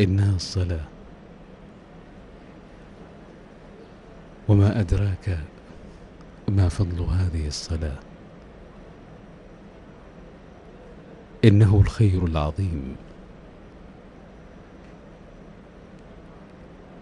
إنها الصلاة. وما أدراك ما فضل هذه الصلاة. إنه الخير العظيم.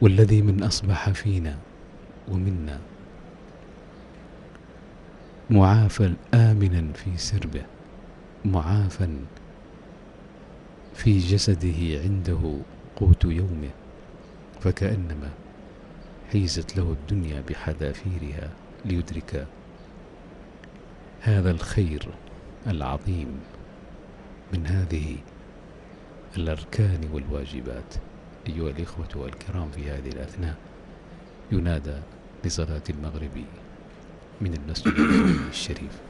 والذي من أصبح فينا ومنا معافى آمنا في سربه معافى في جسده عنده قوت يومه فكأنما حيزت له الدنيا بحذافيرها ليدرك هذا الخير العظيم من هذه الأركان والواجبات. أيها الإخوة الكرام في هذه الأثناء ينادى لصلاة المغرب من المسجد الشريف.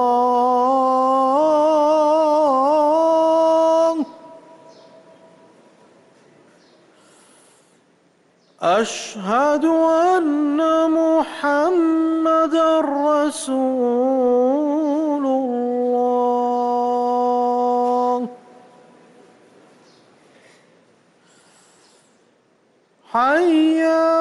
أشهد أن محمد رسول الله. حي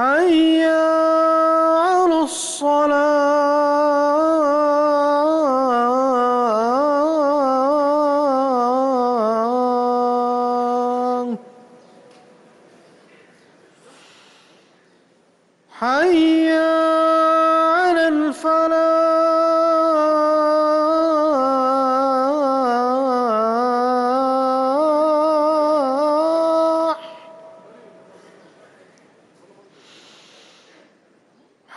حي على الصلاة. حي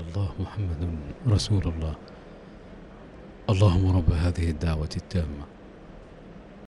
الله محمد رسول الله. اللهم رب هذه الدعوة التامة.